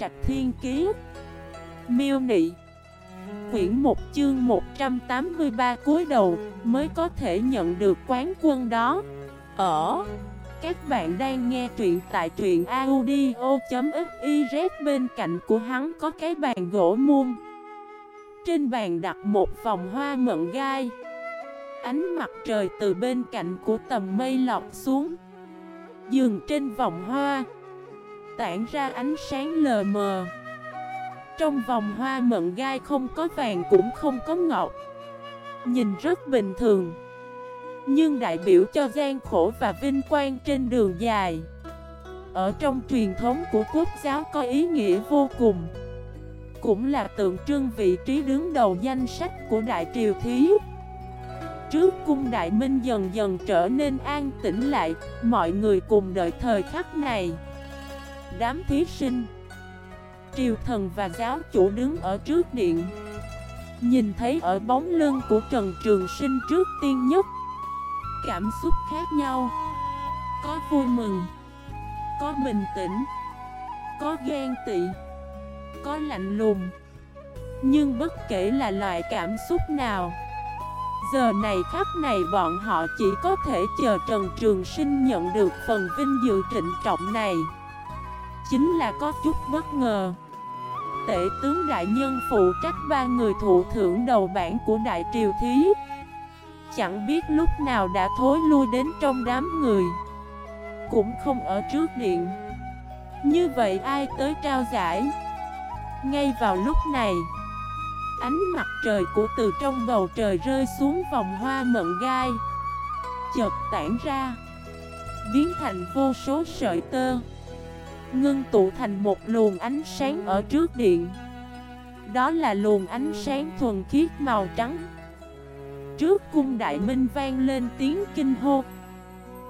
Trạch Thiên Kiế Miêu Nị. Quyển 1 chương 183 cuối đầu, mới có thể nhận được quán quân đó. Ở, Các bạn đang nghe truyện tại truyện audio.xyz Bên cạnh của hắn có cái bàn gỗ muôn. Trên bàn đặt một vòng hoa mận gai. Ánh mặt trời từ bên cạnh của tầm mây lọt xuống. Dường trên vòng hoa Tản ra ánh sáng lờ mờ. Trong vòng hoa mận gai không có vàng cũng không có ngọc. Nhìn rất bình thường. Nhưng đại biểu cho gian khổ và vinh quang trên đường dài. Ở trong truyền thống của quốc giáo có ý nghĩa vô cùng. Cũng là tượng trưng vị trí đứng đầu danh sách của Đại Triều Thí. Trước cung đại minh dần dần trở nên an tĩnh lại, Mọi người cùng đợi thời khắc này. Đám thí sinh. Triều thần và giáo chủ đứng ở trước điện. Nhìn thấy ở bóng lưng của Trần Trường Sinh trước tiên nhất. Cảm xúc khác nhau. Có vui mừng. Có bình tĩnh. Có ghen tị. Có lạnh lùng. Nhưng bất kể là loại cảm xúc nào, Giờ này khắc này bọn họ chỉ có thể chờ Trần Trường Sinh nhận được phần vinh dự trịnh trọng này. Chính là có chút bất ngờ. Tể tướng đại nhân phụ trách ba người thụ thưởng đầu bản của Đại Triều Thí. Chẳng biết lúc nào đã thối lui đến trong đám người. Cũng không ở trước điện. Như vậy ai tới trao giải? Ngay vào lúc này, Ánh mặt trời của từ trong bầu trời rơi xuống vòng hoa mận gai. Chợt tản ra, Biến thành vô số sợi tơ. Ngưng tụ thành một luồng ánh sáng ở trước điện. Đó là luồng ánh sáng thuần khiết màu trắng. Trước cung đại minh vang lên tiếng kinh hô.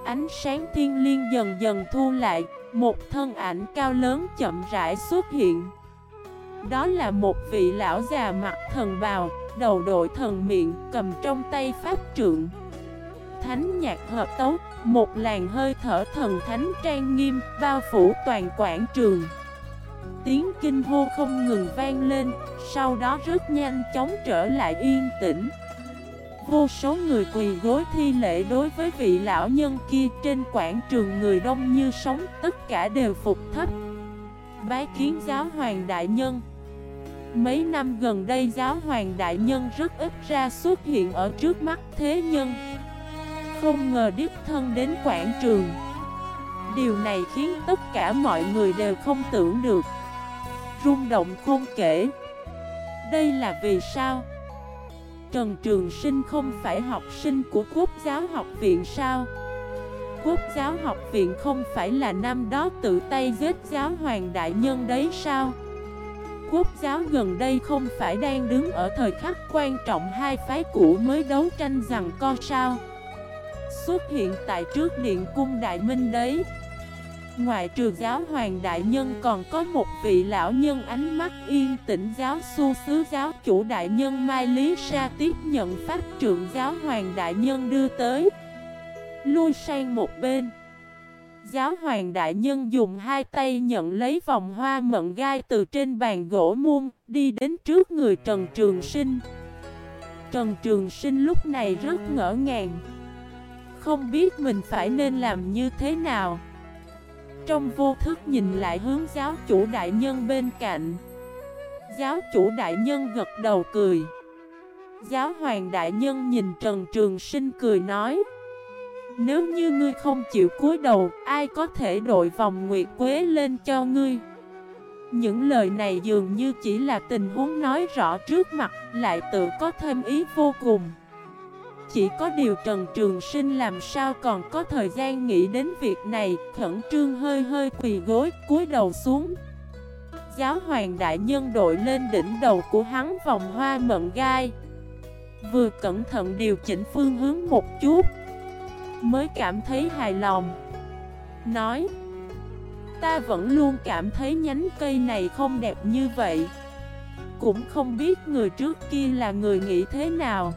Ánh sáng thiên liêng dần dần thu lại Một thân ảnh cao lớn chậm rãi xuất hiện. Đó là một vị lão già mặt thần bào, đầu đội thần miệng, cầm trong tay pháp trượng. Thánh nhạc hợp tấu, một làn hơi thở thần thánh trang nghiêm, bao phủ toàn quảng trường. Tiếng kinh hô không ngừng vang lên, sau đó rất nhanh chóng trở lại yên tĩnh. Vô số người quỳ gối thi lễ đối với vị lão nhân kia trên quảng trường người đông như sống, tất cả đều phục thấp. Bái kiến giáo hoàng đại nhân Mấy năm gần đây giáo hoàng đại nhân rất ít ra xuất hiện ở trước mắt thế nhân không ngờ đích thân đến quảng trường Điều này khiến tất cả mọi người đều không tưởng được Rung động không kể Đây là vì sao? Trần Trường Sinh không phải học sinh của Quốc giáo học viện sao? Quốc giáo học viện không phải là năm đó tự tay giết giáo hoàng đại nhân đấy sao? Quốc giáo gần đây không phải đang đứng ở thời khắc quan trọng hai phái cũ mới đấu tranh rằng co sao Xuất hiện tại trước điện cung đại minh đấy Ngoại trừ giáo hoàng đại nhân còn có một vị lão nhân ánh mắt yên tĩnh giáo su sứ giáo chủ đại nhân Mai Lý Sa tiếp nhận pháp trượng giáo hoàng đại nhân đưa tới Lui sang một bên Giáo hoàng đại nhân dùng hai tay nhận lấy vòng hoa mận gai từ trên bàn gỗ muôn, đi đến trước người Trần Trường Sinh. Trần Trường Sinh lúc này rất ngỡ ngàng. Không biết mình phải nên làm như thế nào. Trong vô thức nhìn lại hướng giáo chủ đại nhân bên cạnh. Giáo chủ đại nhân gật đầu cười. Giáo hoàng đại nhân nhìn Trần Trường Sinh cười nói. Nếu như ngươi không chịu cúi đầu, ai có thể đội vòng nguyệt quế lên cho ngươi? Những lời này dường như chỉ là tình huống nói rõ trước mặt, lại tự có thêm ý vô cùng. Chỉ có điều Trần Trường Sinh làm sao còn có thời gian nghĩ đến việc này, khẩn trương hơi hơi quỳ gối, cúi đầu xuống. Giáo hoàng đại nhân đội lên đỉnh đầu của hắn vòng hoa mận gai. Vừa cẩn thận điều chỉnh phương hướng một chút Mới cảm thấy hài lòng Nói Ta vẫn luôn cảm thấy nhánh cây này không đẹp như vậy Cũng không biết người trước kia là người nghĩ thế nào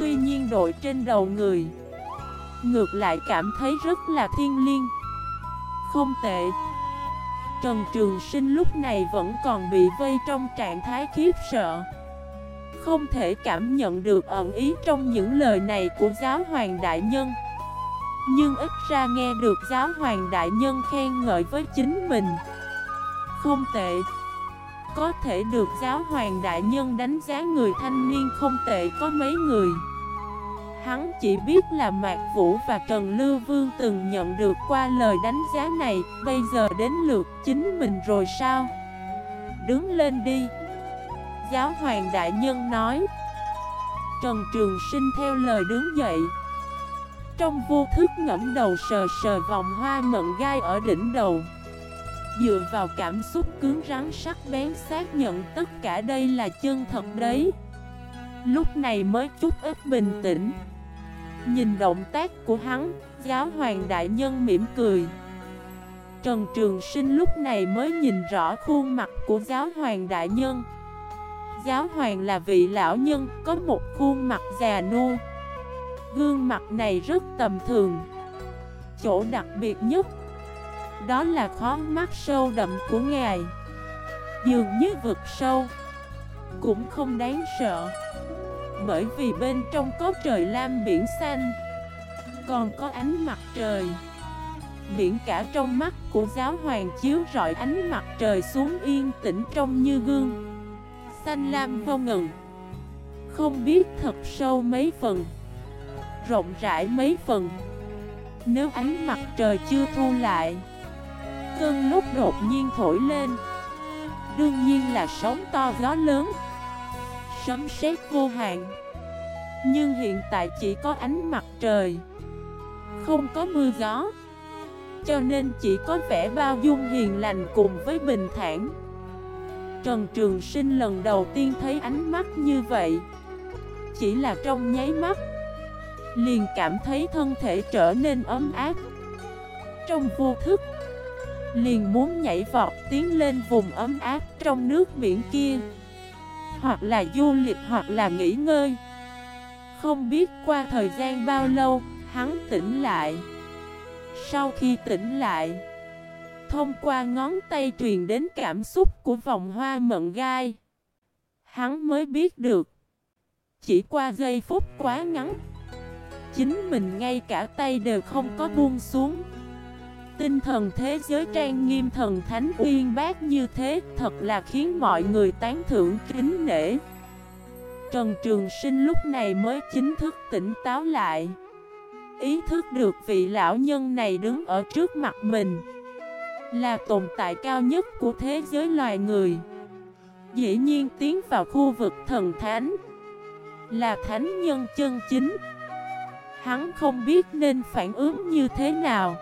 Tuy nhiên đội trên đầu người. Ngược lại cảm thấy rất là thiên liêng. Không tệ. Trần Trường Sinh lúc này vẫn còn bị vây trong trạng thái khiếp sợ. Không thể cảm nhận được ẩn ý trong những lời này của giáo hoàng đại nhân. Nhưng ít ra nghe được giáo hoàng đại nhân khen ngợi với chính mình. Không tệ. Có thể được giáo hoàng đại nhân đánh giá người thanh niên không tệ, có mấy người? Hắn chỉ biết là Mạc Vũ và Trần Lưu Vương từng nhận được qua lời đánh giá này. Bây giờ đến lượt chính mình rồi sao? Đứng lên đi. Giáo hoàng đại nhân nói. Trần Trường Sinh theo lời đứng dậy. Trong vô thức ngẫm đầu sờ sờ vòng hoa mận gai ở đỉnh đầu. Dựa vào cảm xúc cứng rắn sắc bén xác nhận tất cả đây là chân thật đấy. Lúc này mới chút ít bình tĩnh. Nhìn động tác của hắn, giáo hoàng đại nhân mỉm cười. Trần Trường Sinh lúc này mới nhìn rõ khuôn mặt của giáo hoàng đại nhân. Giáo hoàng là vị lão nhân có một khuôn mặt già nua. Gương mặt này rất tầm thường. Chỗ đặc biệt nhất đó là khó mắt sâu đậm của ngài. Dường như vực sâu. Cũng không đáng sợ. Bởi vì bên trong có trời lam biển xanh. Còn có ánh mặt trời. Biển cả trong mắt của giáo hoàng chiếu rọi ánh mặt trời xuống yên tĩnh trong như gương. Xanh lam vô ngừng. Không biết thật sâu mấy phần. Rộng rãi mấy phần. Nếu ánh mặt trời chưa thu lại Cơn lúc đột nhiên thổi lên. Đương nhiên là sóng to gió lớn, sấm sét vô hạn. Nhưng hiện tại chỉ có ánh mặt trời, Không có mưa gió. Cho nên chỉ có vẻ bao dung hiền lành cùng với bình thản. Trần Trường Sinh lần đầu tiên thấy ánh mắt như vậy. Chỉ là trong nháy mắt, Liền cảm thấy thân thể trở nên ấm áp. Trong vô thức Liền muốn nhảy vọt tiến lên vùng ấm áp trong nước biển kia. Hoặc là du lịch hoặc là nghỉ ngơi. Không biết qua thời gian bao lâu, hắn tỉnh lại. Sau khi tỉnh lại Thông qua ngón tay truyền đến cảm xúc của vòng hoa mận gai Hắn mới biết được. Chỉ qua giây phút quá ngắn Chính mình ngay cả tay đều không có buông xuống. Tinh thần thế giới trang nghiêm thần thánh uyên bác như thế, Thật là khiến mọi người tán thưởng kính nể. Trần Trường Sinh lúc này mới chính thức tỉnh táo lại. Ý thức được vị lão nhân này đứng ở trước mặt mình, Là tồn tại cao nhất của thế giới loài người. Dĩ nhiên tiến vào khu vực thần thánh, Là thánh nhân chân chính. Hắn không biết nên phản ứng như thế nào.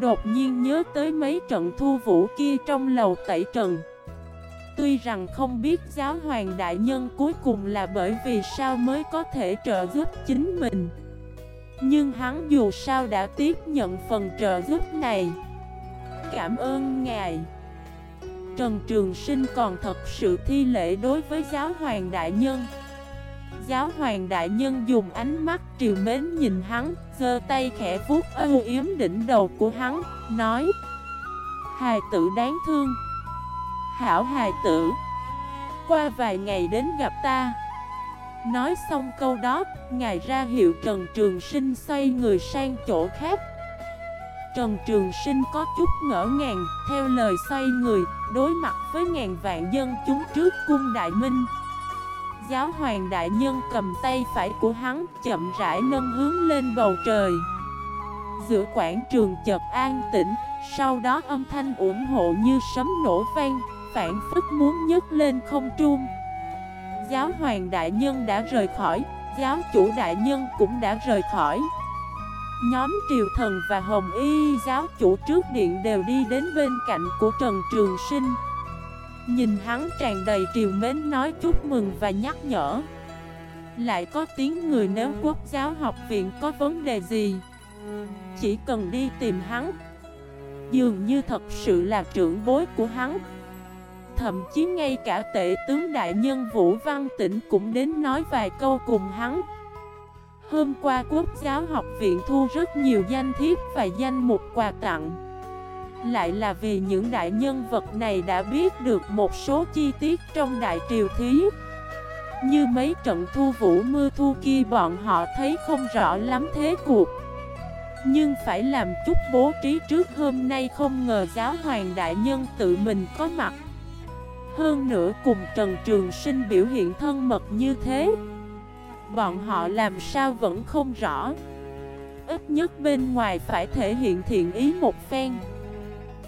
Đột nhiên nhớ tới mấy trận thu vũ kia trong lầu tẩy trần. Tuy rằng không biết giáo hoàng đại nhân cuối cùng là bởi vì sao mới có thể trợ giúp chính mình. Nhưng hắn dù sao đã tiếp nhận phần trợ giúp này. Cảm ơn ngài. Trần Trường Sinh còn thật sự thi lễ đối với giáo hoàng đại nhân. Giáo hoàng đại nhân dùng ánh mắt triều mến nhìn hắn, giơ tay khẽ vuốt âu yếm đỉnh đầu của hắn, Nói, Hài tử đáng thương, Hảo hài tử, Qua vài ngày đến gặp ta. Nói xong câu đó, Ngài ra hiệu Trần Trường Sinh xoay người sang chỗ khác. Trần Trường Sinh có chút ngỡ ngàng, Theo lời xoay người, Đối mặt với ngàn vạn dân chúng trước cung đại minh Giáo hoàng đại nhân cầm tay phải của hắn, chậm rãi nâng hướng lên bầu trời. Giữa quảng trường chợt an tĩnh, Sau đó âm thanh ủng hộ như sấm nổ vang, Phản phức muốn nhấc lên không trung. Giáo hoàng đại nhân đã rời khỏi, Giáo chủ đại nhân cũng đã rời khỏi. Nhóm triều thần và hồng y giáo chủ trước điện đều đi đến bên cạnh của Trần Trường Sinh. Nhìn hắn tràn đầy triều mến nói chúc mừng và nhắc nhở. Lại có tiếng người nếu quốc giáo học viện có vấn đề gì? Chỉ cần đi tìm hắn. Dường như thật sự là trưởng bối của hắn. Thậm chí ngay cả tệ tướng đại nhân Vũ Văn Tĩnh cũng đến nói vài câu cùng hắn. Hôm qua quốc giáo học viện thu rất nhiều danh thiếp và danh mục quà tặng. Lại là vì những đại nhân vật này đã biết được một số chi tiết trong đại triều thí. Như mấy trận thu vũ mưa thu kia bọn họ thấy không rõ lắm thế cuộc. Nhưng phải làm chút bố trí trước hôm nay không ngờ giáo hoàng đại nhân tự mình có mặt. Hơn nữa cùng Trần Trường Sinh biểu hiện thân mật như thế, Bọn họ làm sao vẫn không rõ. Ít nhất bên ngoài phải thể hiện thiện ý một phen.